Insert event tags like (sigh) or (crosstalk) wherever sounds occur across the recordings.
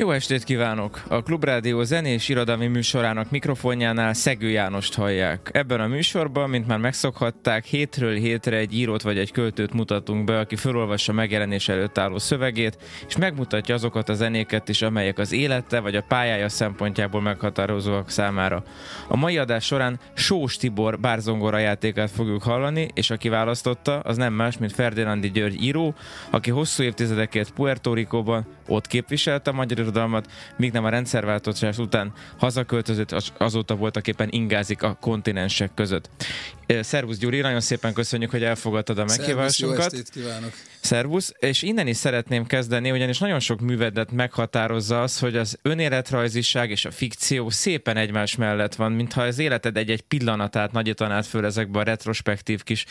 Jó estét kívánok! A Klubrádió zenés irodalmi műsorának mikrofonjánál Szegő Jánost hallják. Ebben a műsorban, mint már megszokhatták, hétről hétre egy írót vagy egy költőt mutatunk be, aki felolvassa megjelenés előtt álló szövegét, és megmutatja azokat a zenéket is, amelyek az élete vagy a pályája szempontjából meghatározóak számára. A mai adás során Sós Tibor bárzongora játékát fogjuk hallani, és aki választotta, az nem más, mint Ferdinandi György író, aki hosszú évtizedekért Puerto Ricóban ott képviselte a magyar irodalmat, míg nem a rendszerváltozás után hazaköltözött, azóta voltak éppen ingázik a kontinensek között. Szervusz Gyuri, nagyon szépen köszönjük, hogy elfogadtad a meghívásunkat. Szervusz, jó kívánok! Szervusz, és innen is szeretném kezdeni, ugyanis nagyon sok művedet meghatározza az, hogy az önéletrajziság és a fikció szépen egymás mellett van, mintha az életed egy-egy pillanatát nagyítanád föl ezekbe a retrospektív kis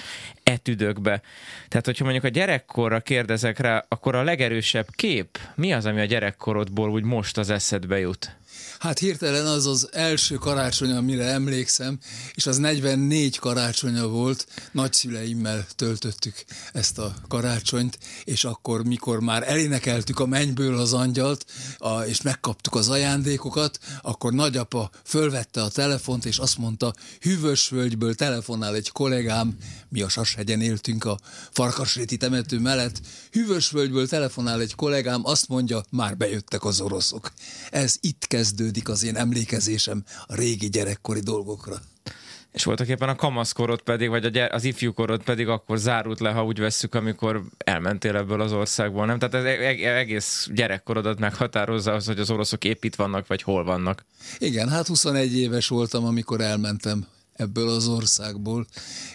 etüdökbe. Tehát, hogyha mondjuk a gyerekkorra kérdezek rá, akkor a legerősebb kép mi az, ami a gyerekkorodból úgy most az eszedbe jut? Hát hirtelen az az első karácsony, amire emlékszem, és az 44 karácsonya volt, nagyszüleimmel töltöttük ezt a karácsonyt, és akkor, mikor már elénekeltük a mennyből az angyalt, a, és megkaptuk az ajándékokat, akkor nagyapa fölvette a telefont, és azt mondta, Hűvösvölgyből telefonál egy kollégám, mi a Sashegyen éltünk a Farkasréti temető mellett, Hűvösvölgyből telefonál egy kollégám, azt mondja, már bejöttek az oroszok. Ez itt kezdő kezdődik az én emlékezésem a régi gyerekkori dolgokra. És voltak éppen a kamaszkorod pedig, vagy az ifjúkorod pedig akkor zárult le, ha úgy vesszük, amikor elmentél ebből az országból, nem? Tehát ez e- e- egész gyerekkorodat meghatározza az, hogy az oroszok épp itt vannak, vagy hol vannak. Igen, hát 21 éves voltam, amikor elmentem ebből az országból,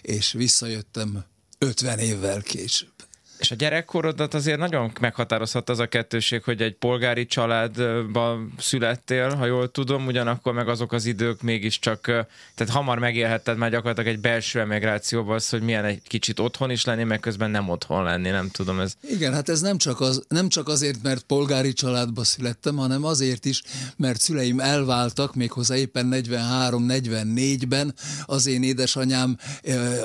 és visszajöttem 50 évvel később. És a gyerekkorodat azért nagyon meghatározhat az a kettőség, hogy egy polgári családba születtél, ha jól tudom, ugyanakkor meg azok az idők mégiscsak, tehát hamar megélhetted már gyakorlatilag egy belső emigrációban az, hogy milyen egy kicsit otthon is lenni, meg közben nem otthon lenni, nem tudom ez. Igen, hát ez nem csak, az, nem csak azért, mert polgári családba születtem, hanem azért is, mert szüleim elváltak, méghozzá éppen 43-44-ben az én édesanyám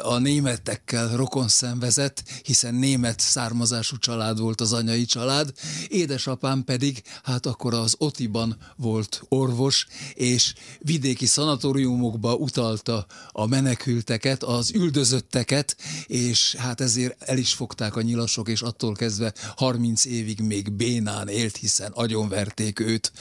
a németekkel rokon szenvezett, hiszen német származású család volt az anyai család, édesapám pedig hát akkor az Otiban volt orvos, és vidéki szanatóriumokba utalta a menekülteket, az üldözötteket, és hát ezért el is fogták a nyilasok, és attól kezdve 30 évig még bénán élt, hiszen agyonverték őt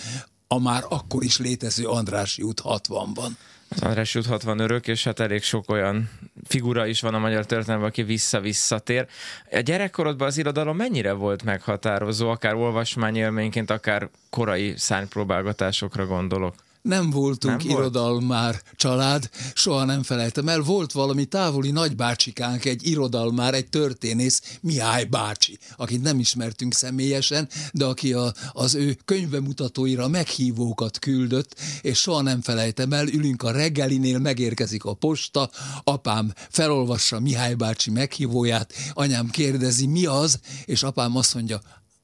a már akkor is létező Andrási út 60-ban. Az András út 60 örök, és hát elég sok olyan figura is van a magyar történelemben, aki vissza-visszatér. A gyerekkorodban az irodalom mennyire volt meghatározó, akár olvasmányélményként, akár korai szárnypróbálgatásokra gondolok? Nem voltunk nem irodalmár volt? család, soha nem felejtem el. Volt valami távoli nagybácsikánk, egy irodalmár, egy történész, Mihály bácsi, akit nem ismertünk személyesen, de aki a, az ő könyvemutatóira meghívókat küldött, és soha nem felejtem el, ülünk a reggelinél, megérkezik a posta, apám felolvassa Mihály bácsi meghívóját, anyám kérdezi, mi az, és apám azt mondja,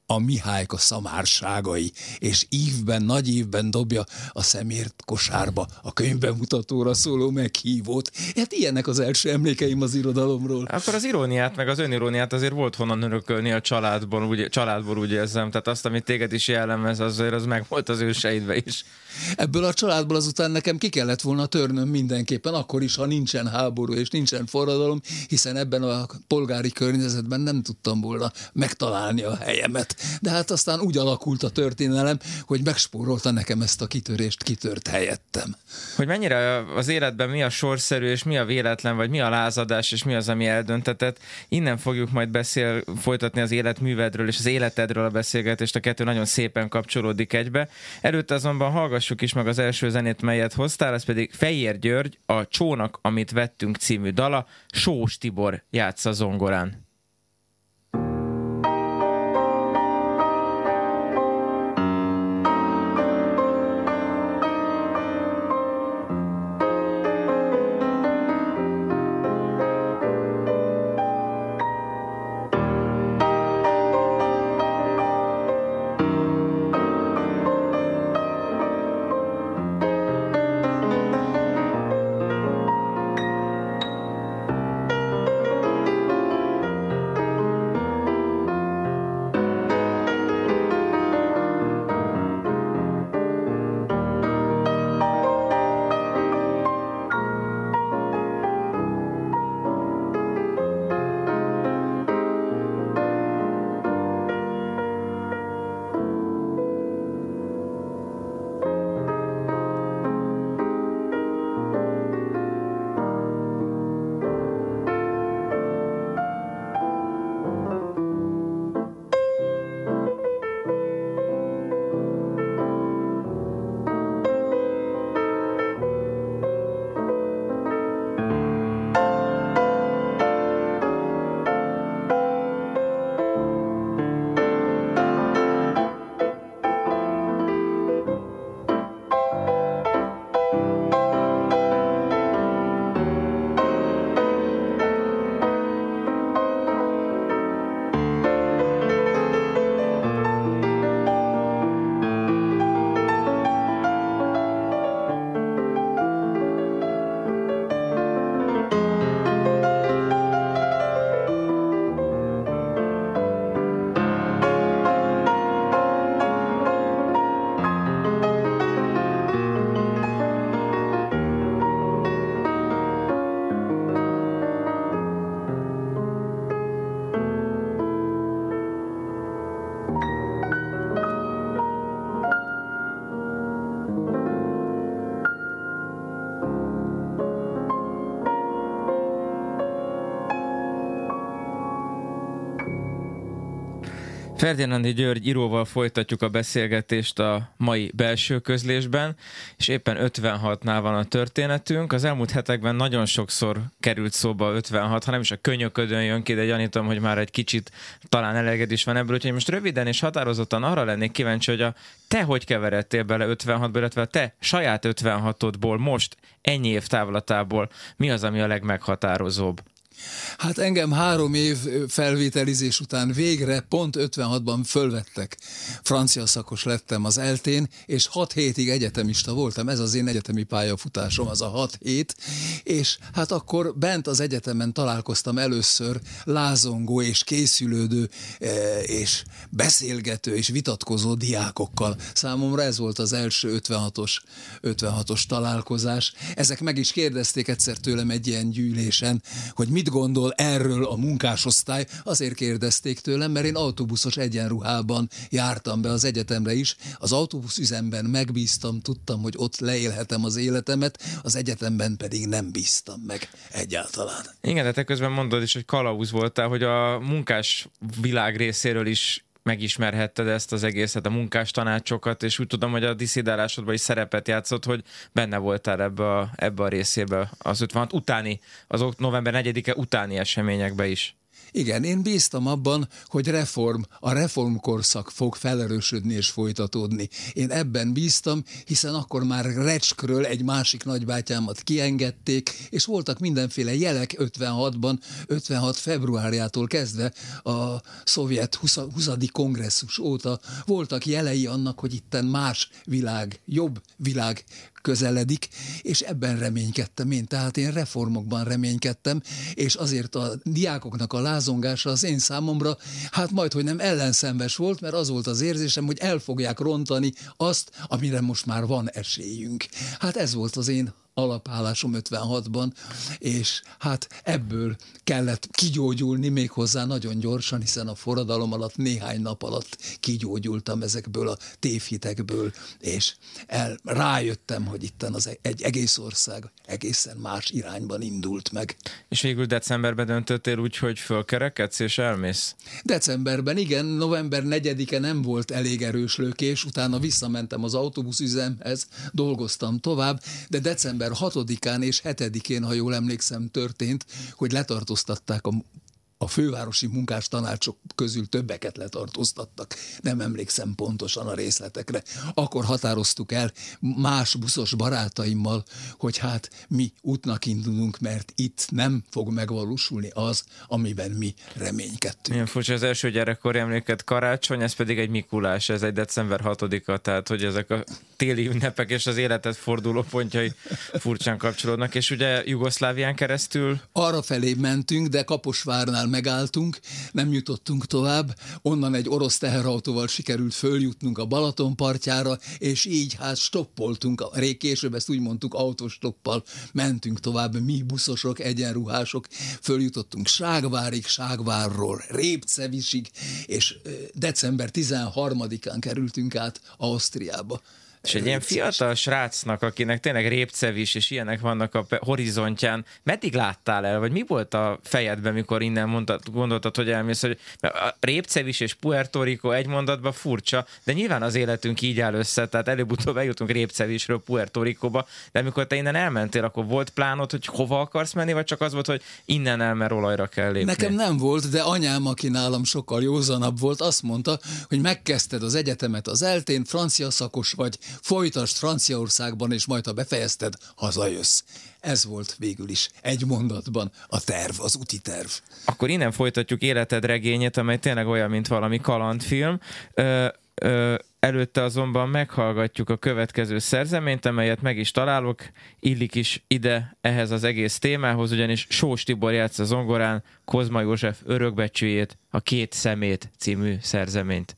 a Mihályka szamárságai, és ívben, nagy ívben dobja a szemért kosárba a könyvbemutatóra szóló meghívót. Hát ilyenek az első emlékeim az irodalomról. Akkor az iróniát, meg az öniróniát azért volt honnan örökölni a családból, úgy, családból úgy érzem. Tehát azt, amit téged is jellemez, azért az meg volt az őseidve is. Ebből a családból azután nekem ki kellett volna törnöm mindenképpen, akkor is, ha nincsen háború és nincsen forradalom, hiszen ebben a polgári környezetben nem tudtam volna megtalálni a helyemet. De hát aztán úgy alakult a történelem, hogy megspórolta nekem ezt a kitörést, kitört helyettem. Hogy mennyire az életben mi a sorszerű, és mi a véletlen, vagy mi a lázadás, és mi az, ami eldöntetett. Innen fogjuk majd beszél, folytatni az életművedről és az életedről a beszélgetést, a kettő nagyon szépen kapcsolódik egybe. Előtte azonban hallgass hallgassuk is meg az első zenét, melyet hoztál, ez pedig Fejér György, a Csónak, amit vettünk című dala, Sós Tibor játsza zongorán. Ferdinándi György íróval folytatjuk a beszélgetést a mai belső közlésben, és éppen 56-nál van a történetünk. Az elmúlt hetekben nagyon sokszor került szóba 56, ha nem is a könyöködön jön ki, de gyanítom, hogy már egy kicsit talán eleged is van ebből, úgyhogy most röviden és határozottan arra lennék kíváncsi, hogy a te hogy keveredtél bele 56-ba, illetve a te saját 56-odból most ennyi év távlatából mi az, ami a legmeghatározóbb? Hát engem három év felvételizés után végre pont 56-ban fölvettek. Francia szakos lettem az eltén, és 6 hétig egyetemista voltam. Ez az én egyetemi pályafutásom, az a 6 hét. És hát akkor bent az egyetemen találkoztam először lázongó és készülődő és beszélgető és vitatkozó diákokkal. Számomra ez volt az első 56-os, 56-os találkozás. Ezek meg is kérdezték egyszer tőlem egy ilyen gyűlésen, hogy mit gondol erről a munkásosztály? Azért kérdezték tőlem, mert én autóbuszos egyenruhában jártam be az egyetemre is. Az autóbusz üzemben megbíztam, tudtam, hogy ott leélhetem az életemet, az egyetemben pedig nem bíztam meg egyáltalán. Igen, de te közben mondod is, hogy kalauz voltál, hogy a munkás világ részéről is megismerhetted ezt az egészet, a munkás tanácsokat, és úgy tudom, hogy a diszidálásodban is szerepet játszott, hogy benne voltál ebbe a, ebbe a részébe az 56 utáni, az november 4-e utáni eseményekbe is. Igen, én bíztam abban, hogy reform, a reformkorszak fog felerősödni és folytatódni. Én ebben bíztam, hiszen akkor már Recskről egy másik nagybátyámat kiengedték, és voltak mindenféle jelek 56-ban, 56 februárjától kezdve a szovjet 20. 20. kongresszus óta voltak jelei annak, hogy itten más világ, jobb világ közeledik, és ebben reménykedtem én. Tehát én reformokban reménykedtem, és azért a diákoknak a lázongása az én számomra, hát majd, hogy nem ellenszenves volt, mert az volt az érzésem, hogy el fogják rontani azt, amire most már van esélyünk. Hát ez volt az én alapállásom 56-ban, és hát ebből kellett kigyógyulni még hozzá nagyon gyorsan, hiszen a forradalom alatt néhány nap alatt kigyógyultam ezekből a tévhitekből, és el, rájöttem, hogy itten az e- egy egész ország egészen más irányban indult meg. És végül decemberben döntöttél úgy, hogy fölkerekedsz és elmész? Decemberben, igen, november 4-e nem volt elég erős lökés, utána visszamentem az autóbuszüzemhez, dolgoztam tovább, de december november 6-án és 7-én, ha jól emlékszem, történt, hogy letartóztatták a a fővárosi munkás tanácsok közül többeket letartóztattak. Nem emlékszem pontosan a részletekre. Akkor határoztuk el más buszos barátaimmal, hogy hát mi útnak indulunk, mert itt nem fog megvalósulni az, amiben mi reménykedtünk. Milyen furcsa az első gyerekkori emléket karácsony, ez pedig egy Mikulás, ez egy december 6-a, tehát hogy ezek a téli ünnepek és az életet forduló pontjai furcsán kapcsolódnak, és ugye Jugoszlávián keresztül? Arra felé mentünk, de Kaposvárnál megálltunk, nem jutottunk tovább, onnan egy orosz teherautóval sikerült följutnunk a Balaton partjára, és így hát stoppoltunk, rég később ezt úgy mondtuk, autostoppal mentünk tovább, mi buszosok, egyenruhások, följutottunk Ságvárig, Ságvárról Répcevisig, és december 13-án kerültünk át Ausztriába. És egy ilyen fiatal srácnak, akinek tényleg répcevis és ilyenek vannak a horizontján, meddig láttál el, vagy mi volt a fejedben, mikor innen mondtad, gondoltad, hogy elmész, hogy a répcevis és Puerto Rico egy mondatban furcsa, de nyilván az életünk így áll össze, tehát előbb-utóbb eljutunk répcevisről Puerto Ricóba, de amikor te innen elmentél, akkor volt plánod, hogy hova akarsz menni, vagy csak az volt, hogy innen el, mert olajra kell lépni? Nekem nem volt, de anyám, aki nálam sokkal józanabb volt, azt mondta, hogy megkezdted az egyetemet az eltén, francia szakos vagy, folytasd Franciaországban, és majd ha befejezted, hazajössz. Ez volt végül is egy mondatban a terv, az úti terv. Akkor innen folytatjuk életed regényét, amely tényleg olyan, mint valami kalandfilm. Ö, ö, előtte azonban meghallgatjuk a következő szerzeményt, amelyet meg is találok, illik is ide ehhez az egész témához, ugyanis Sós Tibor játsz a zongorán Kozma József örökbecsüjét, a Két szemét című szerzeményt.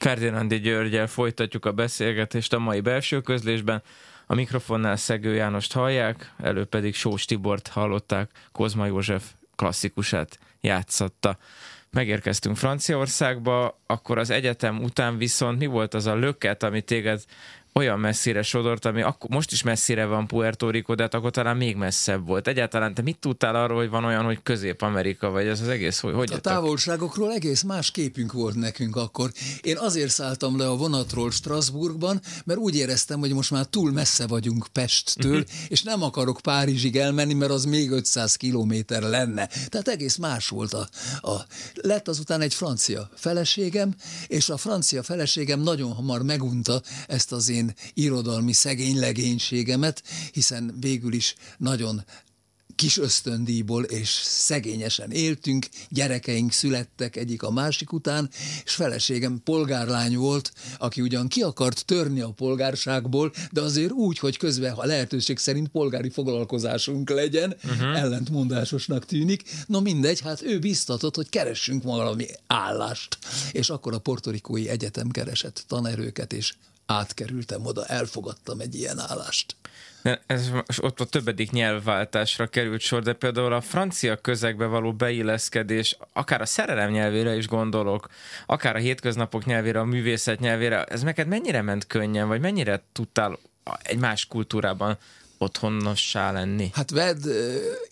Ferdinandi Györgyel folytatjuk a beszélgetést a mai belső közlésben. A mikrofonnál Szegő Jánost hallják, elő pedig Sós Tibort hallották, Kozma József klasszikusát játszatta. Megérkeztünk Franciaországba, akkor az egyetem után viszont mi volt az a löket, ami téged olyan messzire sodort, ami akkor, most is messzire van Puerto Rico, de hát akkor talán még messzebb volt. Egyáltalán te mit tudtál arról, hogy van olyan, hogy Közép-Amerika, vagy ez az egész, hogy hogy A távolságokról egész más képünk volt nekünk akkor. Én azért szálltam le a vonatról Strasbourgban, mert úgy éreztem, hogy most már túl messze vagyunk Pesttől, mhm. és nem akarok Párizsig elmenni, mert az még 500 kilométer lenne. Tehát egész más volt a, a... Lett azután egy francia feleségem, és a francia feleségem nagyon hamar megunta ezt az én én irodalmi szegény legénységemet, hiszen végül is nagyon kis ösztöndíjból és szegényesen éltünk, gyerekeink születtek egyik a másik után, és feleségem polgárlány volt, aki ugyan ki akart törni a polgárságból, de azért úgy, hogy közben a lehetőség szerint polgári foglalkozásunk legyen, uh-huh. ellentmondásosnak tűnik. No mindegy, hát ő biztatott, hogy keressünk valami állást. És akkor a Portorikói Egyetem keresett tanerőket, és átkerültem oda, elfogadtam egy ilyen állást. Ez, ott a többedik nyelvváltásra került sor, de például a francia közegbe való beilleszkedés, akár a szerelem nyelvére is gondolok, akár a hétköznapok nyelvére, a művészet nyelvére, ez neked mennyire ment könnyen, vagy mennyire tudtál egy más kultúrában otthonossá lenni? Hát vedd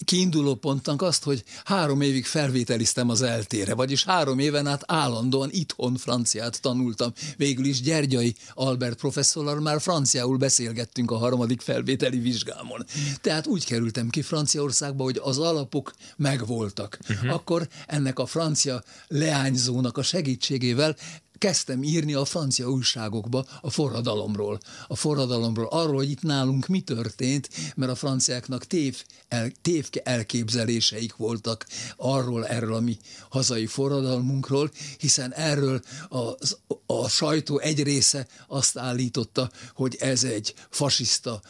kiinduló pontnak azt, hogy három évig felvételiztem az eltére, vagyis három éven át állandóan itthon franciát tanultam. Végül is Gyergyai Albert professzorral már franciául beszélgettünk a harmadik felvételi vizsgámon. Tehát úgy kerültem ki Franciaországba, hogy az alapok megvoltak. Uh-huh. Akkor ennek a francia leányzónak a segítségével kezdtem írni a francia újságokba a forradalomról. A forradalomról, arról, hogy itt nálunk mi történt, mert a franciáknak tév, el, tév elképzeléseik voltak arról, erről a mi hazai forradalmunkról, hiszen erről a, a sajtó egy része azt állította, hogy ez egy fasiszta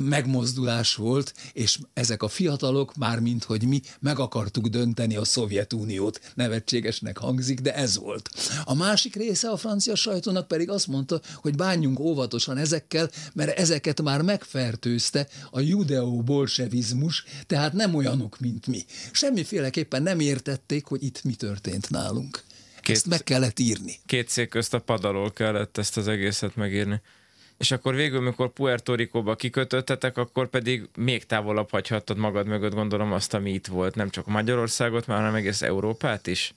megmozdulás volt, és ezek a fiatalok, mármint hogy mi meg akartuk dönteni a Szovjetuniót. Nevetségesnek hangzik, de ez volt. A másik része a francia sajtónak pedig azt mondta, hogy bánjunk óvatosan ezekkel, mert ezeket már megfertőzte a judeo-bolsevizmus, tehát nem olyanok, mint mi. Semmiféleképpen nem értették, hogy itt mi történt nálunk. Két, ezt meg kellett írni. Két szék közt a padalól kellett ezt az egészet megírni és akkor végül, mikor Puerto Rico-ba kikötöttetek, akkor pedig még távolabb hagyhattad magad mögött, gondolom azt, ami itt volt, nem csak Magyarországot, már hanem egész Európát is?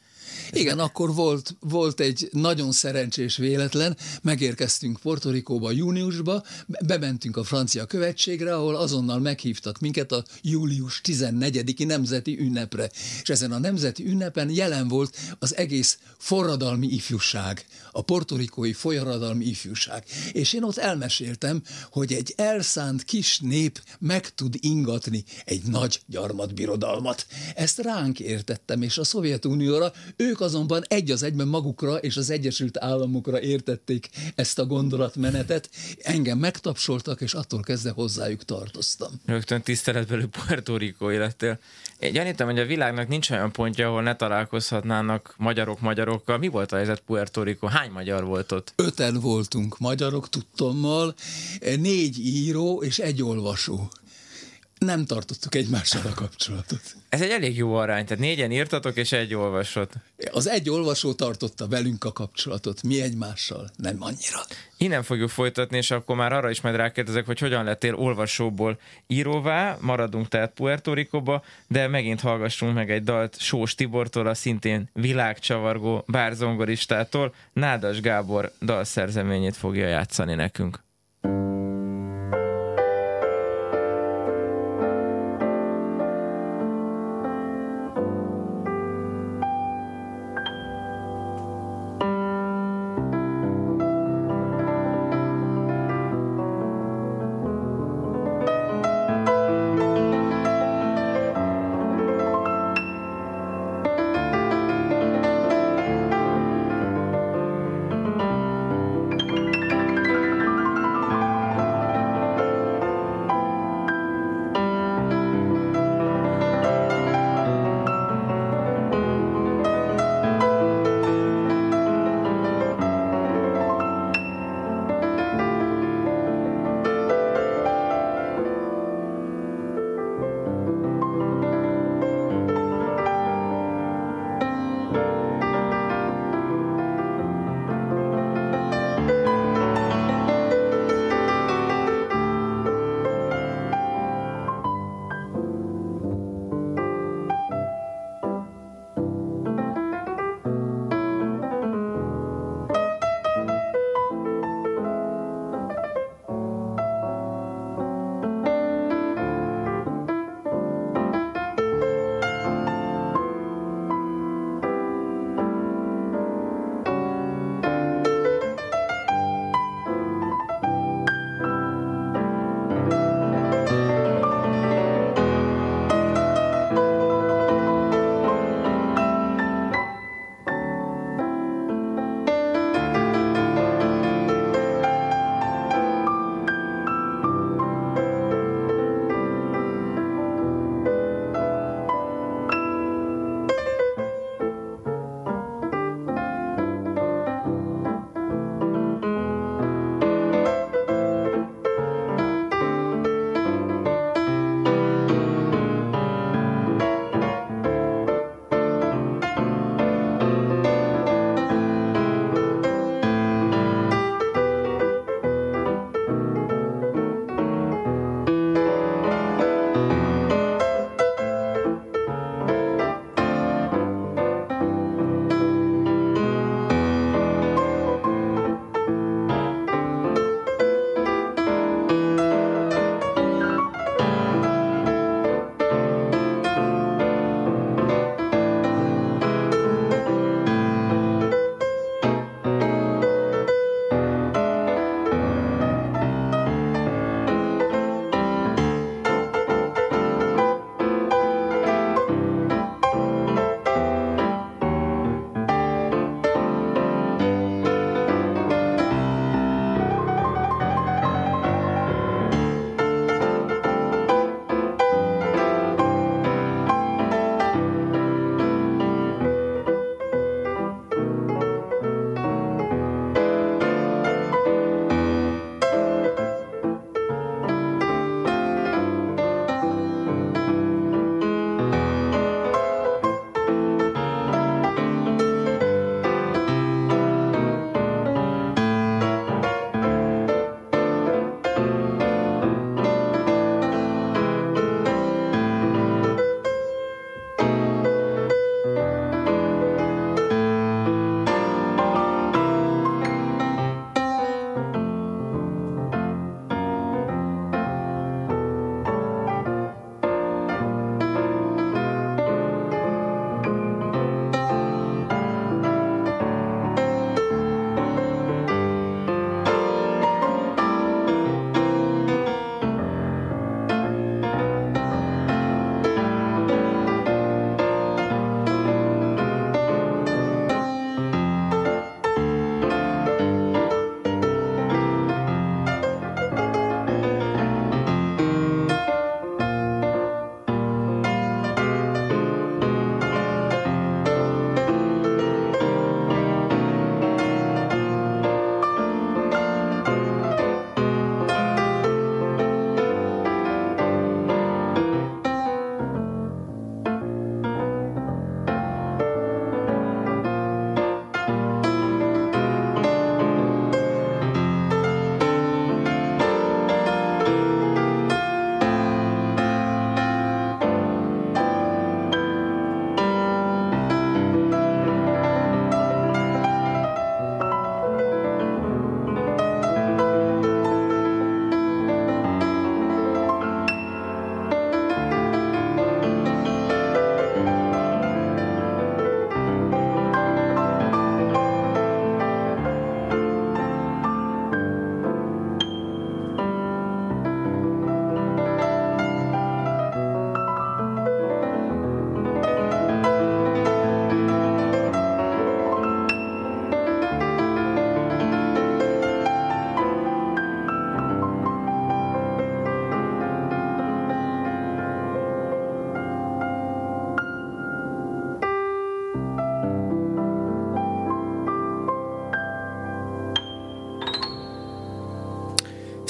Igen, akkor volt, volt egy nagyon szerencsés véletlen, megérkeztünk Portorikóba júniusba, bementünk a francia követségre, ahol azonnal meghívtak minket a július 14-i nemzeti ünnepre. És ezen a nemzeti ünnepen jelen volt az egész forradalmi ifjúság, a portorikói forradalmi ifjúság. És én ott elmeséltem, hogy egy elszánt kis nép meg tud ingatni egy nagy gyarmatbirodalmat. Ezt ránk értettem, és a Szovjetunióra ők azonban egy az egyben magukra és az Egyesült Államokra értették ezt a gondolatmenetet. Engem megtapsoltak, és attól kezdve hozzájuk tartoztam. Rögtön tiszteletbelül Puerto Rico lettél. Én gyanítom, hogy a világnak nincs olyan pontja, ahol ne találkozhatnának magyarok magyarokkal. Mi volt a helyzet Puerto Rico? Hány magyar volt ott? Öten voltunk magyarok tudtommal, négy író és egy olvasó nem tartottuk egymással a kapcsolatot. Ez egy elég jó arány, tehát négyen írtatok, és egy olvasott. Az egy olvasó tartotta velünk a kapcsolatot, mi egymással nem annyira. Innen fogjuk folytatni, és akkor már arra is majd rákérdezek, hogy hogyan lettél olvasóból íróvá, maradunk tehát Puerto Rico-ba, de megint hallgassunk meg egy dalt Sós Tibortól, a szintén világcsavargó bárzongoristától, Nádas Gábor dalszerzeményét fogja játszani nekünk.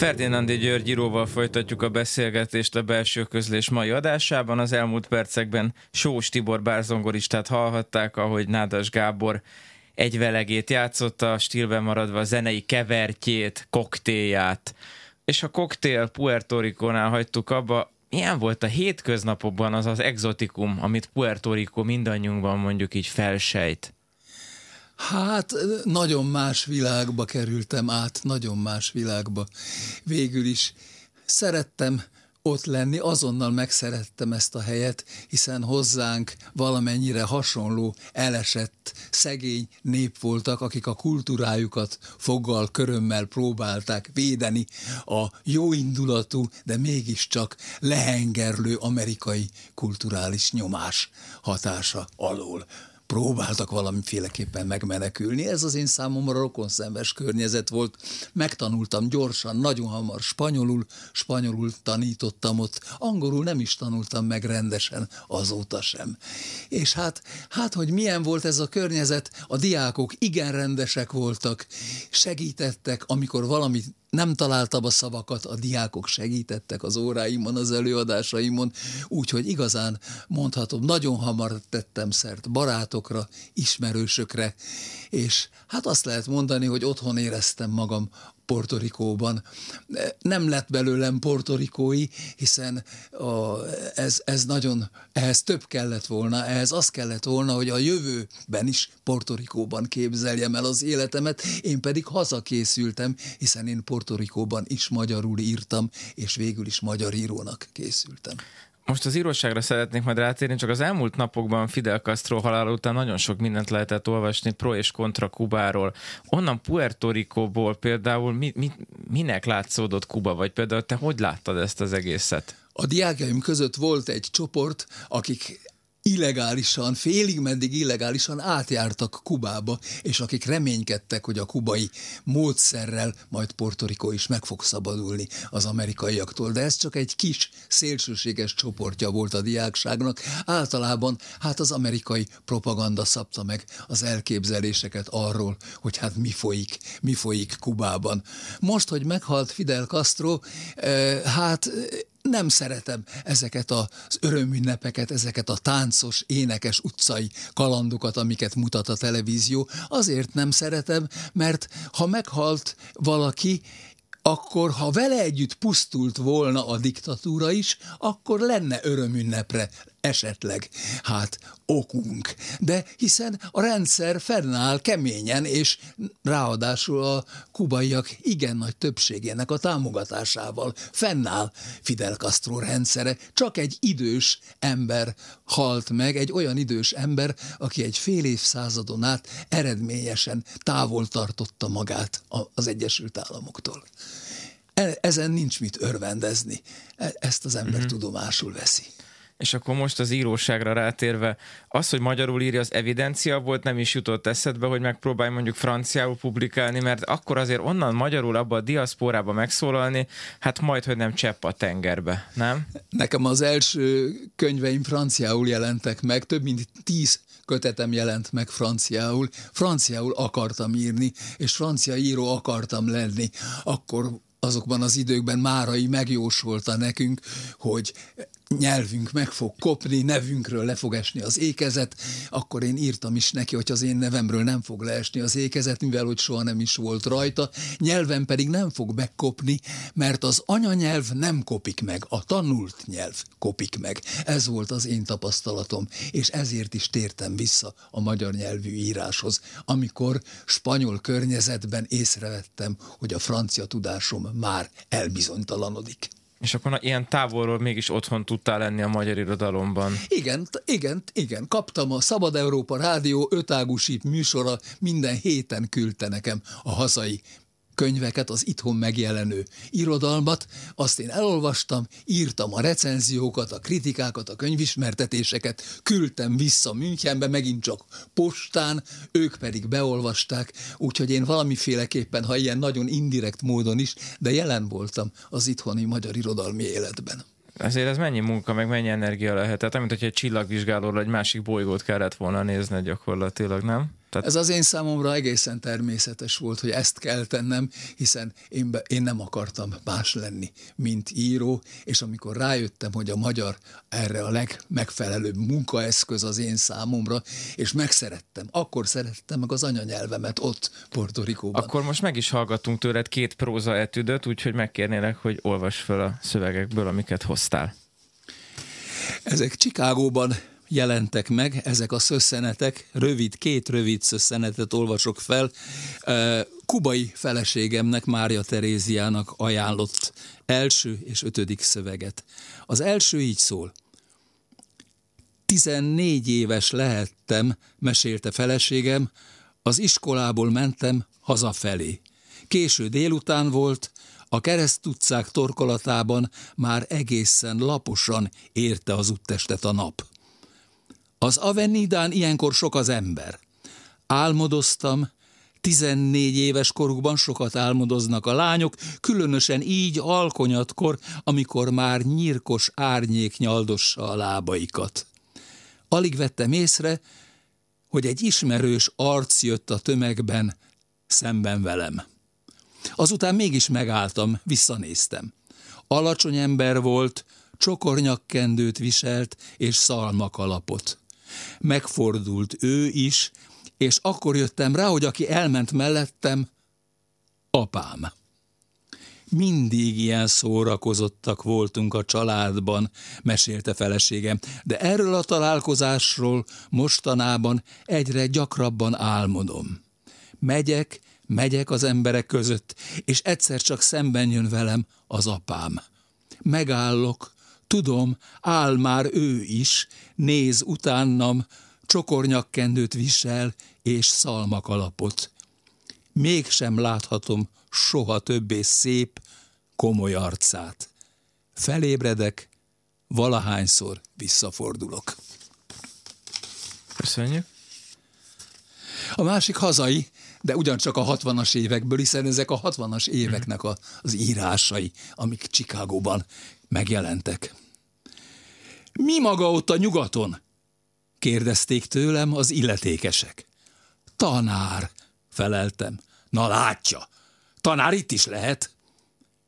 Ferdinándi György íróval folytatjuk a beszélgetést a belső közlés mai adásában. Az elmúlt percekben Sós Tibor bárzongoristát hallhatták, ahogy Nádas Gábor egy velegét játszotta, stílben maradva a zenei kevertjét, koktélját. És a koktél Puerto Rico-nál hagytuk abba, milyen volt a hétköznapokban az az exotikum, amit Puerto Rico mindannyiunkban mondjuk így felsejt? Hát nagyon más világba kerültem át, nagyon más világba. Végül is szerettem ott lenni, azonnal megszerettem ezt a helyet, hiszen hozzánk valamennyire hasonló, elesett, szegény nép voltak, akik a kultúrájukat foggal, körömmel próbálták védeni a jóindulatú, de mégiscsak lehengerlő amerikai kulturális nyomás hatása alól próbáltak valamiféleképpen megmenekülni. Ez az én számomra rokonszenves környezet volt. Megtanultam gyorsan, nagyon hamar spanyolul, spanyolul tanítottam ott, angolul nem is tanultam meg rendesen azóta sem. És hát, hát, hogy milyen volt ez a környezet, a diákok igen rendesek voltak, segítettek, amikor valamit nem találtam a szavakat, a diákok segítettek az óráimon, az előadásaimon, úgyhogy igazán mondhatom, nagyon hamar tettem szert barátokra, ismerősökre, és hát azt lehet mondani, hogy otthon éreztem magam Portorikóban. Nem lett belőlem portorikói, hiszen a, ez, ez nagyon, ehhez több kellett volna, ehhez az kellett volna, hogy a jövőben is Portorikóban képzeljem el az életemet, én pedig hazakészültem, hiszen én Portorikóban is magyarul írtam, és végül is magyar írónak készültem. Most az íróságra szeretnék majd rátérni, csak az elmúlt napokban Fidel Castro halála után nagyon sok mindent lehetett olvasni pro és kontra Kubáról. Onnan Puerto Rico-ból például mi, mi, minek látszódott Kuba, vagy például te hogy láttad ezt az egészet? A diákjaim között volt egy csoport, akik illegálisan, félig meddig illegálisan átjártak Kubába, és akik reménykedtek, hogy a kubai módszerrel majd Puerto Rico is meg fog szabadulni az amerikaiaktól. De ez csak egy kis, szélsőséges csoportja volt a diákságnak. Általában hát az amerikai propaganda szabta meg az elképzeléseket arról, hogy hát mi folyik, mi folyik Kubában. Most, hogy meghalt Fidel Castro, eh, hát nem szeretem ezeket az örömünnepeket, ezeket a táncos, énekes utcai kalandokat, amiket mutat a televízió. Azért nem szeretem, mert ha meghalt valaki, akkor ha vele együtt pusztult volna a diktatúra is, akkor lenne örömünnepre esetleg, hát okunk. De hiszen a rendszer fennáll keményen, és ráadásul a kubaiak igen nagy többségének a támogatásával fennáll Fidel Castro rendszere. Csak egy idős ember halt meg, egy olyan idős ember, aki egy fél évszázadon át eredményesen távol tartotta magát az Egyesült Államoktól. E, ezen nincs mit örvendezni. E, ezt az ember uh-huh. tudomásul veszi. És akkor most az íróságra rátérve, az, hogy magyarul írja, az evidencia volt, nem is jutott eszedbe, hogy megpróbálj mondjuk franciául publikálni, mert akkor azért onnan magyarul abba a diaszpórába megszólalni, hát majd, hogy nem csepp a tengerbe, nem? Nekem az első könyveim franciául jelentek meg, több mint tíz kötetem jelent meg franciául. Franciául akartam írni, és francia író akartam lenni. Akkor azokban az időkben Márai megjósolta nekünk, hogy nyelvünk meg fog kopni, nevünkről le fog esni az ékezet, akkor én írtam is neki, hogy az én nevemről nem fog leesni az ékezet, mivel hogy soha nem is volt rajta, nyelvem pedig nem fog megkopni, mert az anyanyelv nem kopik meg, a tanult nyelv kopik meg. Ez volt az én tapasztalatom, és ezért is tértem vissza a magyar nyelvű íráshoz, amikor spanyol környezetben észrevettem, hogy a francia tudásom már elbizonytalanodik. És akkor ilyen távolról mégis otthon tudtál lenni a magyar irodalomban. Igen, igen, igen. Kaptam a Szabad Európa Rádió ötágúsít műsora, minden héten küldte nekem a hazai könyveket, az itthon megjelenő irodalmat, azt én elolvastam, írtam a recenziókat, a kritikákat, a könyvismertetéseket, küldtem vissza Münchenbe, megint csak postán, ők pedig beolvasták, úgyhogy én valamiféleképpen, ha ilyen nagyon indirekt módon is, de jelen voltam az itthoni magyar irodalmi életben. Ezért ez mennyi munka, meg mennyi energia lehet? Tehát, mint hogyha egy csillagvizsgálóról egy másik bolygót kellett volna nézni gyakorlatilag, nem? Tehát... Ez az én számomra egészen természetes volt, hogy ezt kell tennem, hiszen én, be, én nem akartam más lenni, mint író, és amikor rájöttem, hogy a magyar erre a legmegfelelőbb munkaeszköz az én számomra, és megszerettem, akkor szerettem meg az anyanyelvemet ott, Puerto Ricóban. Akkor most meg is hallgattunk tőled két próza etüdöt, úgyhogy megkérnélek, hogy olvas fel a szövegekből, amiket hoztál. Ezek Csikágóban jelentek meg, ezek a szösszenetek, rövid, két rövid szösszenetet olvasok fel. Kubai feleségemnek, Mária Teréziának ajánlott első és ötödik szöveget. Az első így szól. 14 éves lehettem, mesélte feleségem, az iskolából mentem hazafelé. Késő délután volt, a kereszt utcák torkolatában már egészen laposan érte az úttestet a nap. Az Avenidán ilyenkor sok az ember. Álmodoztam, 14 éves korukban sokat álmodoznak a lányok, különösen így alkonyatkor, amikor már nyírkos árnyék nyaldossa a lábaikat. Alig vettem észre, hogy egy ismerős arc jött a tömegben szemben velem. Azután mégis megálltam, visszanéztem. Alacsony ember volt, csokornyakkendőt viselt és szalmakalapot. Megfordult ő is, és akkor jöttem rá, hogy aki elment mellettem, apám. Mindig ilyen szórakozottak voltunk a családban, mesélte feleségem, de erről a találkozásról mostanában egyre gyakrabban álmodom. Megyek, megyek az emberek között, és egyszer csak szemben jön velem az apám. Megállok, tudom, áll már ő is, néz utánam, csokornyakkendőt visel és szalmakalapot. Mégsem láthatom soha többé szép, komoly arcát. Felébredek, valahányszor visszafordulok. Köszönjük. A másik hazai, de ugyancsak a 60-as évekből, hiszen ezek a 60-as éveknek a, az írásai, amik Csikágóban megjelentek. Mi maga ott a nyugaton? kérdezték tőlem az illetékesek. Tanár, feleltem. Na látja, tanár itt is lehet.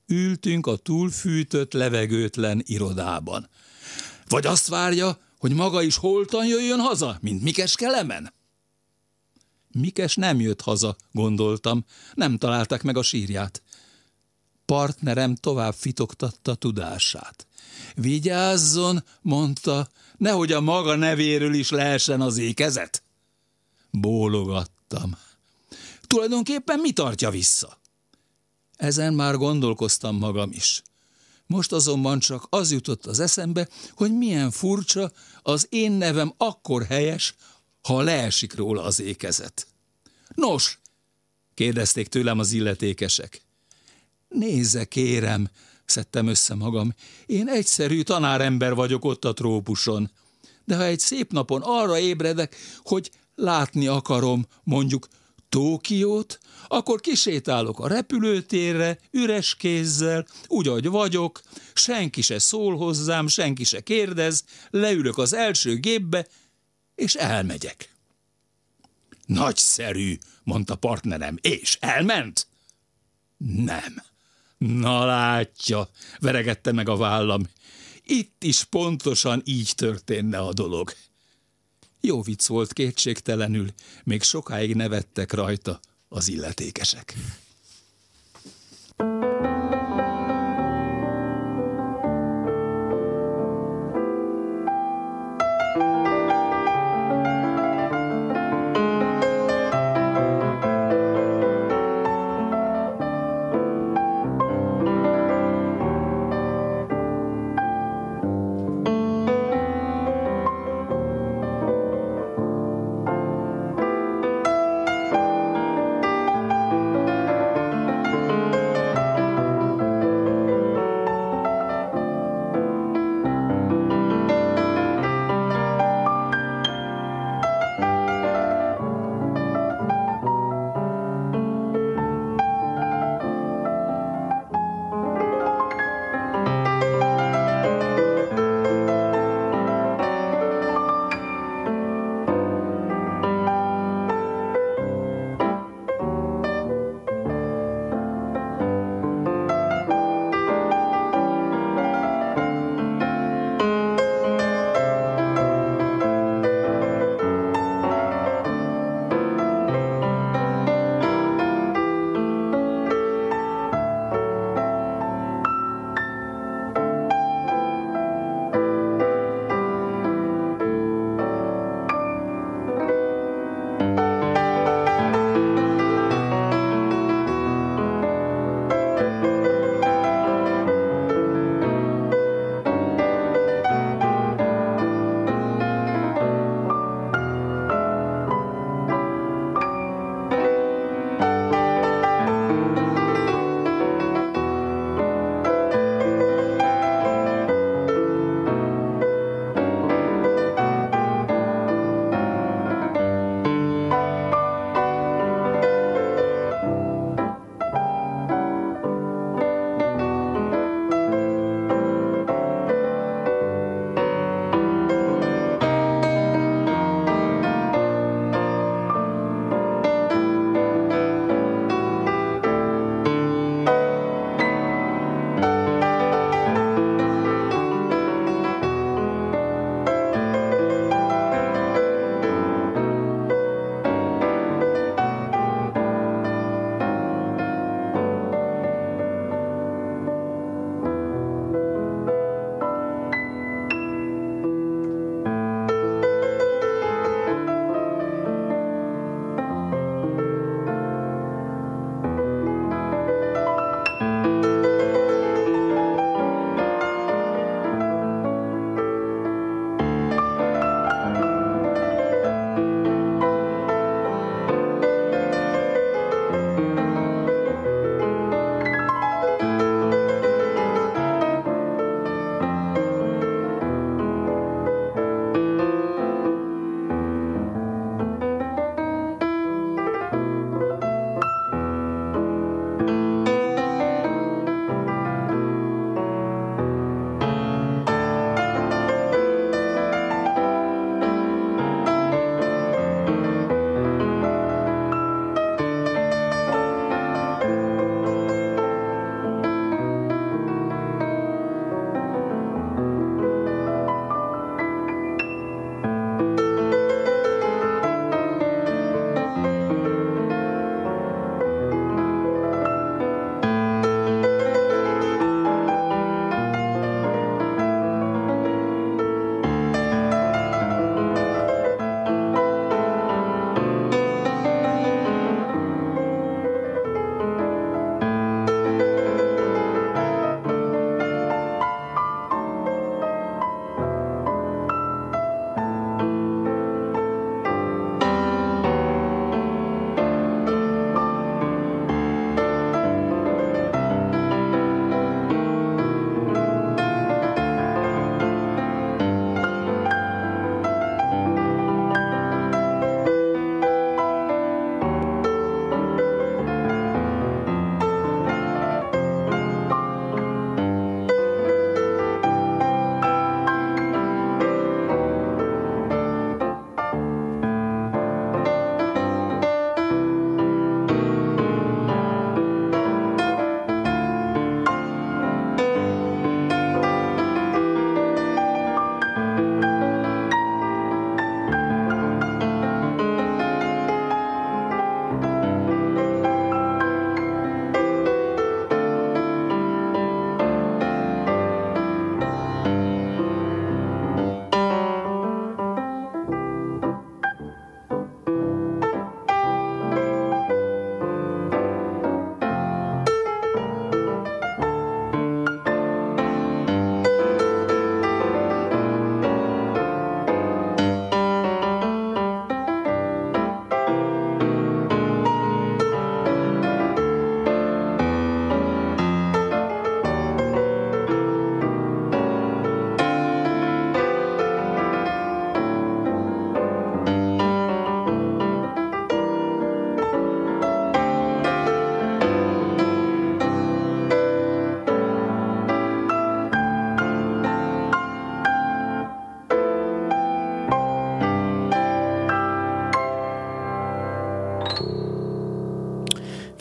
Ültünk a túlfűtött, levegőtlen irodában. Vagy azt várja, hogy maga is holtan jöjjön haza, mint Mikes Kelemen? Mikes nem jött haza, gondoltam, nem találták meg a sírját. Partnerem tovább fitoktatta tudását. Vigyázzon, mondta, nehogy a maga nevéről is lehessen az ékezet. Bólogattam. Tulajdonképpen mi tartja vissza? Ezen már gondolkoztam magam is. Most azonban csak az jutott az eszembe, hogy milyen furcsa, az én nevem akkor helyes, ha leesik róla az ékezet. Nos, kérdezték tőlem az illetékesek. Nézze, kérem, szedtem össze magam, én egyszerű tanárember vagyok ott a trópuson. De ha egy szép napon arra ébredek, hogy látni akarom, mondjuk Tókiót, akkor kisétálok a repülőtérre, üres kézzel, úgy, ahogy vagyok, senki se szól hozzám, senki se kérdez, leülök az első gépbe, és elmegyek. Nagyszerű, mondta partnerem, és elment? Nem. Na látja, veregette meg a vállam. Itt is pontosan így történne a dolog. Jó vicc volt kétségtelenül, még sokáig nevettek rajta az illetékesek.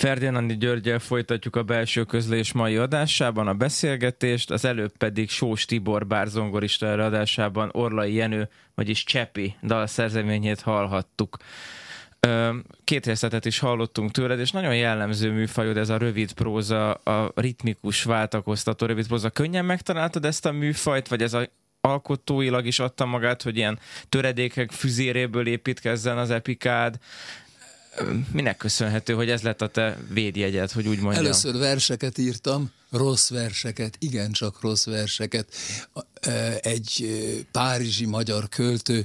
Ferdinandi Györgyel folytatjuk a belső közlés mai adásában a beszélgetést, az előbb pedig Sós Tibor bárzongorista adásában Orlai Jenő, vagyis Csepi dalszerzeményét hallhattuk. Két részletet is hallottunk tőled, és nagyon jellemző műfajod ez a rövid próza, a ritmikus váltakoztató rövid próza. Könnyen megtaláltad ezt a műfajt, vagy ez a alkotóilag is adta magát, hogy ilyen töredékek füzéréből építkezzen az epikád, minek köszönhető, hogy ez lett a te védjegyed, hogy úgy mondjam? Először verseket írtam, rossz verseket, igencsak rossz verseket. Egy párizsi magyar költő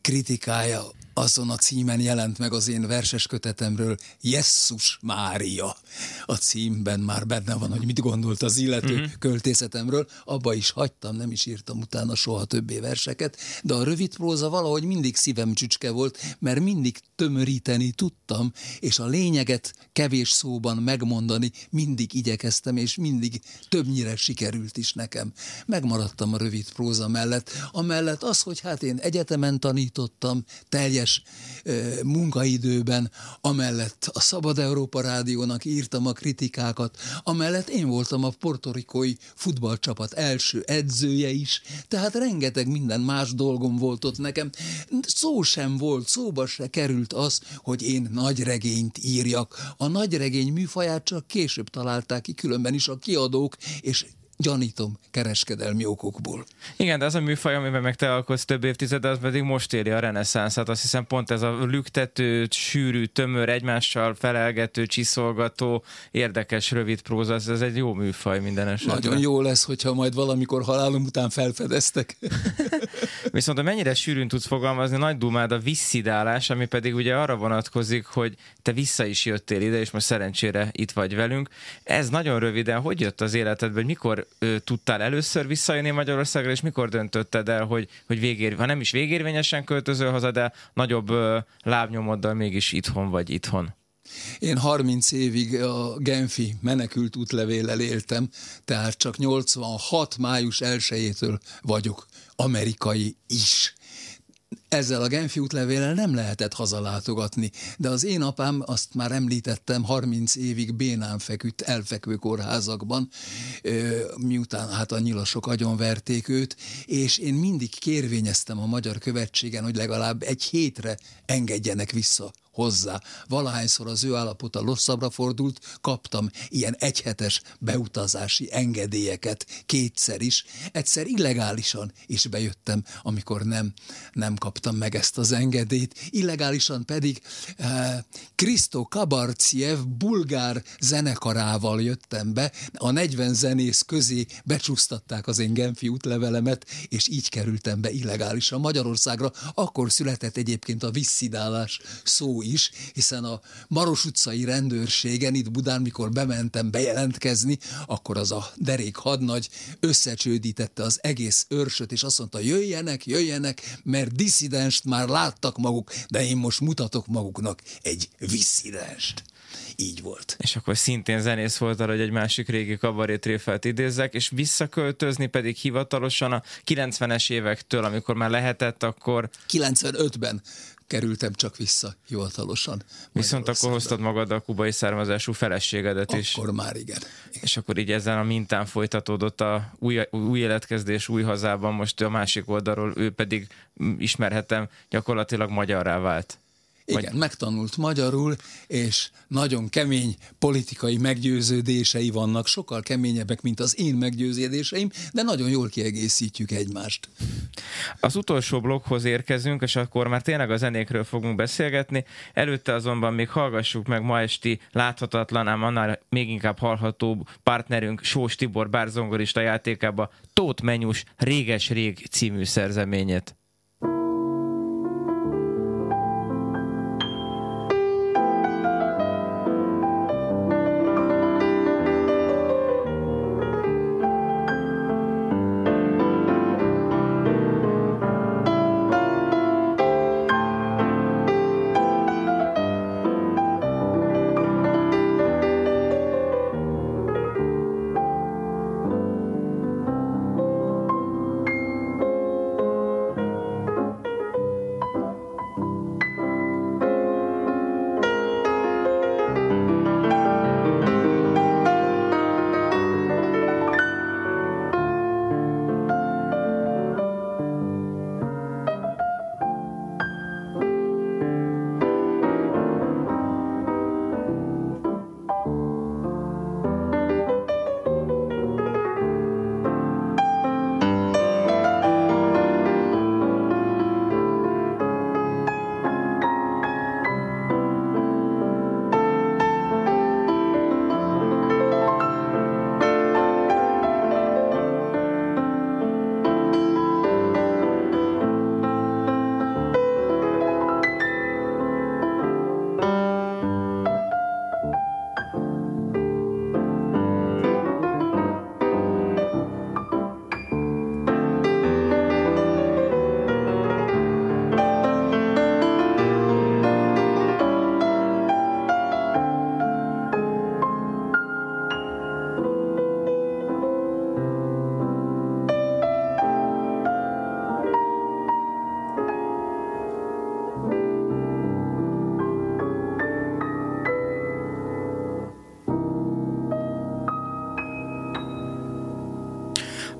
kritikája azon a címen jelent meg az én verses kötetemről, Jesszus Mária. A címben már benne van, hogy mit gondolt az illető uh-huh. költészetemről. Abba is hagytam, nem is írtam utána soha többé verseket, de a rövid próza valahogy mindig szívem csücske volt, mert mindig tömöríteni tudtam, és a lényeget kevés szóban megmondani mindig igyekeztem, és mindig többnyire sikerült is nekem. Megmaradtam a rövid próza mellett, amellett az, hogy hát én egyetemen tanítottam, teljes teljes munkaidőben, amellett a Szabad Európa Rádiónak írtam a kritikákat, amellett én voltam a portorikói futballcsapat első edzője is, tehát rengeteg minden más dolgom volt ott nekem. Szó sem volt, szóba se került az, hogy én nagy regényt írjak. A nagy regény műfaját csak később találták ki, különben is a kiadók, és gyanítom, kereskedelmi okokból. Igen, de az a műfaj, amiben meg te alkotsz több évtized, az pedig most éri a reneszánszát. Azt hiszem pont ez a lüktető, sűrű, tömör, egymással felelgető, csiszolgató, érdekes, rövid próza, ez, ez egy jó műfaj minden esetben. Nagyon jó lesz, hogyha majd valamikor halálom után felfedeztek. (laughs) Viszont, mennyire sűrűn tudsz fogalmazni, nagy dumád a visszidálás, ami pedig ugye arra vonatkozik, hogy te vissza is jöttél ide, és most szerencsére itt vagy velünk. Ez nagyon röviden, hogy jött az életedbe, hogy mikor ö, tudtál először visszajönni Magyarországra, és mikor döntötted el, hogy, hogy végér, ha nem is végérvényesen költözöl haza, de nagyobb ö, lábnyomoddal mégis itthon vagy itthon? Én 30 évig a Genfi menekült útlevéllel éltem, tehát csak 86 május 1-től vagyok amerikai is ezzel a Genfi útlevéllel nem lehetett hazalátogatni, de az én apám, azt már említettem, 30 évig bénán feküdt elfekvő kórházakban, miután hát a nyilasok agyonverték őt, és én mindig kérvényeztem a magyar követségen, hogy legalább egy hétre engedjenek vissza hozzá. Valahányszor az ő állapota rosszabbra fordult, kaptam ilyen egyhetes beutazási engedélyeket kétszer is. Egyszer illegálisan is bejöttem, amikor nem, nem kaptam meg ezt az engedélyt. Illegálisan pedig Krisztó eh, Kabarciev bulgár zenekarával jöttem be. A 40 zenész közé becsúsztatták az én Genfi útlevelemet, és így kerültem be illegálisan Magyarországra. Akkor született egyébként a visszidálás szó is, hiszen a Maros utcai rendőrségen itt Budán, mikor bementem bejelentkezni, akkor az a derék hadnagy összecsődítette az egész őrsöt, és azt mondta, jöjjenek, jöjjenek, mert diszidenst már láttak maguk, de én most mutatok maguknak egy visszidenst így volt. És akkor szintén zenész volt arra, hogy egy másik régi kabarétréfelt idézzek, és visszaköltözni pedig hivatalosan a 90-es évektől, amikor már lehetett, akkor... 95-ben kerültem csak vissza hivatalosan. Viszont akkor hoztad magad a kubai származású feleségedet akkor is. Akkor már igen. És akkor így ezen a mintán folytatódott a új, új életkezdés új hazában, most a másik oldalról ő pedig ismerhetem, gyakorlatilag magyarrá vált. Igen, Vagy... megtanult magyarul, és nagyon kemény politikai meggyőződései vannak, sokkal keményebbek, mint az én meggyőződéseim, de nagyon jól kiegészítjük egymást. Az utolsó bloghoz érkezünk, és akkor már tényleg a zenékről fogunk beszélgetni. Előtte azonban még hallgassuk meg ma esti láthatatlan, ám annál még inkább hallható partnerünk Sós Tibor bárzongorista játékába Tóth Menyus Réges-rég című szerzeményét.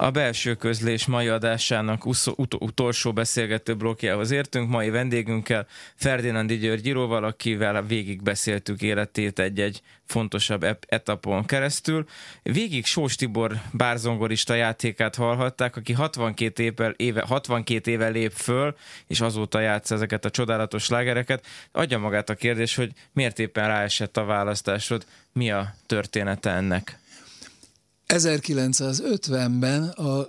A belső közlés mai adásának ut- utolsó beszélgető blokkjához értünk. Mai vendégünkkel Ferdinandi György íróval, akivel végig beszéltük életét egy-egy fontosabb etapon keresztül. Végig Sós Tibor bárzongorista játékát hallhatták, aki 62 éve, éve, 62 éve lép föl, és azóta játsz ezeket a csodálatos lágereket. Adja magát a kérdés, hogy miért éppen ráesett a választásod, mi a története ennek? 1950-ben a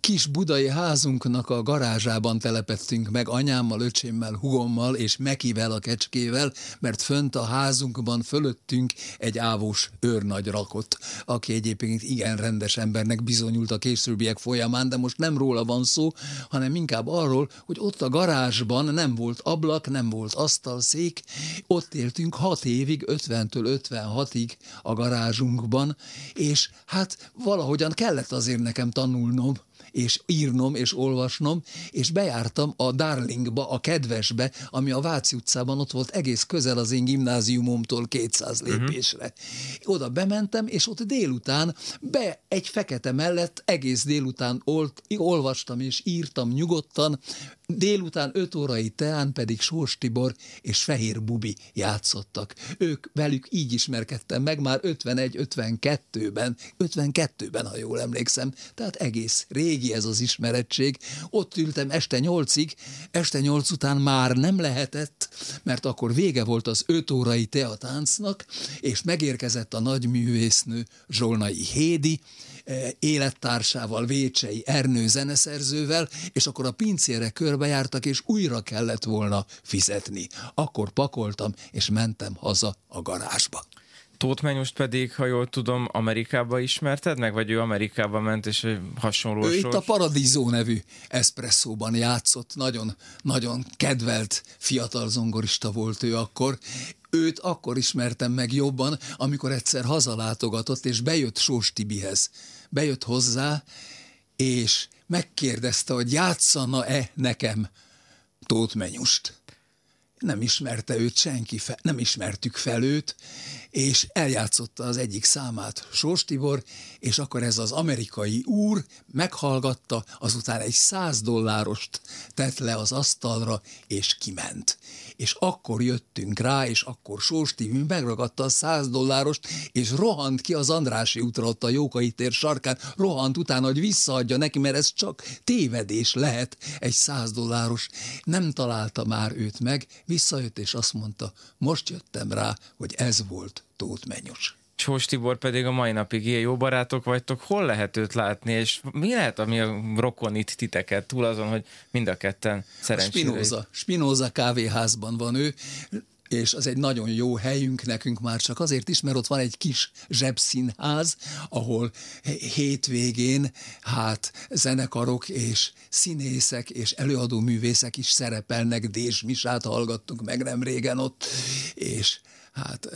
kis budai házunknak a garázsában telepettünk meg anyámmal, öcsémmel, hugommal és Mekivel, a kecskével, mert fönt a házunkban fölöttünk egy ávós őrnagy rakott, aki egyébként igen rendes embernek bizonyult a későbbiek folyamán, de most nem róla van szó, hanem inkább arról, hogy ott a garázsban nem volt ablak, nem volt asztalszék, ott éltünk hat évig, 50-től 56-ig a garázsunkban, és hát valahogyan kellett azért nekem tanulnom és írnom, és olvasnom, és bejártam a Darlingba, a Kedvesbe, ami a Váci utcában ott volt egész közel az én gimnáziumomtól 200 mhm. lépésre. Uh-huh. Oda bementem, és ott délután be egy fekete mellett egész délután olt, olvastam és írtam nyugodtan, Délután 5 órai teán pedig Sós Tibor és Fehér Bubi játszottak. Ők velük így ismerkedtem meg már 51-52-ben, 52-ben, ha jól emlékszem, tehát egész régi ez az ismerettség. Ott ültem este 8-ig, este 8 után már nem lehetett, mert akkor vége volt az 5 órai teatáncnak, és megérkezett a nagyművésznő Zsolnai Hédi, E, élettársával, Vécsei Ernő zeneszerzővel, és akkor a pincére körbejártak, és újra kellett volna fizetni. Akkor pakoltam, és mentem haza a garázsba. Tóth Menyust pedig, ha jól tudom, Amerikába ismerted meg, vagy ő Amerikába ment, és hasonló Ő itt a Paradizó nevű eszpresszóban játszott, nagyon, nagyon kedvelt fiatal zongorista volt ő akkor, Őt akkor ismertem meg jobban, amikor egyszer hazalátogatott, és bejött Sós Tibihez. Bejött hozzá, és megkérdezte, hogy játszana-e nekem Tóth Menyust. Nem ismerte őt senki, fel, nem ismertük fel őt, és eljátszotta az egyik számát Sós Tibor, és akkor ez az amerikai úr meghallgatta, azután egy száz dollárost tett le az asztalra, és kiment. És akkor jöttünk rá, és akkor Sós Tibor megragadta a száz dollárost, és rohant ki az Andrási útra ott a Jókai tér sarkán, rohant utána, hogy visszaadja neki, mert ez csak tévedés lehet egy száz dolláros. Nem találta már őt meg, visszajött, és azt mondta, most jöttem rá, hogy ez volt Tóth Menyos. Sós Tibor pedig a mai napig ilyen jó barátok vagytok. Hol lehet őt látni, és mi lehet, ami a rokonít titeket túl azon, hogy mind a ketten szerencsére... Spinoza, Spinoza kávéházban van ő, és az egy nagyon jó helyünk nekünk már csak azért is, mert ott van egy kis zsebszínház, ahol hétvégén hát zenekarok és színészek és előadó művészek is szerepelnek, Dés Misát hallgattunk meg nem régen ott, és hát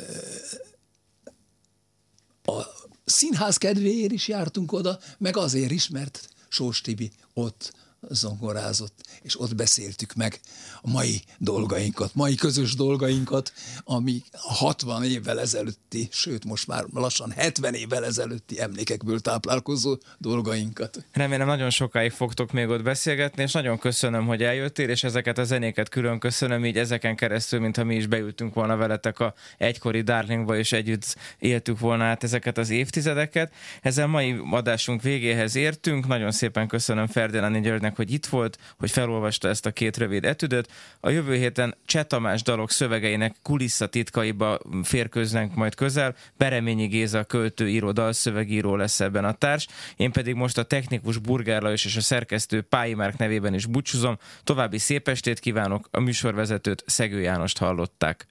a színház kedvéért is jártunk oda, meg azért is, mert Sós Tibi ott zongorázott, és ott beszéltük meg a mai dolgainkat, mai közös dolgainkat, ami 60 évvel ezelőtti, sőt most már lassan 70 évvel ezelőtti emlékekből táplálkozó dolgainkat. Remélem nagyon sokáig fogtok még ott beszélgetni, és nagyon köszönöm, hogy eljöttél, és ezeket a zenéket külön köszönöm, így ezeken keresztül, mintha mi is beültünk volna veletek a egykori Darlingba, és együtt éltük volna át ezeket az évtizedeket. Ezzel mai adásunk végéhez értünk. Nagyon szépen köszönöm Ferdinándi Györgynek, hogy itt volt, hogy felolvasta ezt a két rövid etüdöt. A jövő héten Cseh Tamás dalok szövegeinek kulisszatitkaiba férköznek majd közel. Bereményi Géza költő, író, dalszövegíró lesz ebben a társ. Én pedig most a technikus Burger Lajos és a szerkesztő Pályi Márk nevében is búcsúzom. További szép estét kívánok, a műsorvezetőt Szegő Jánost hallották.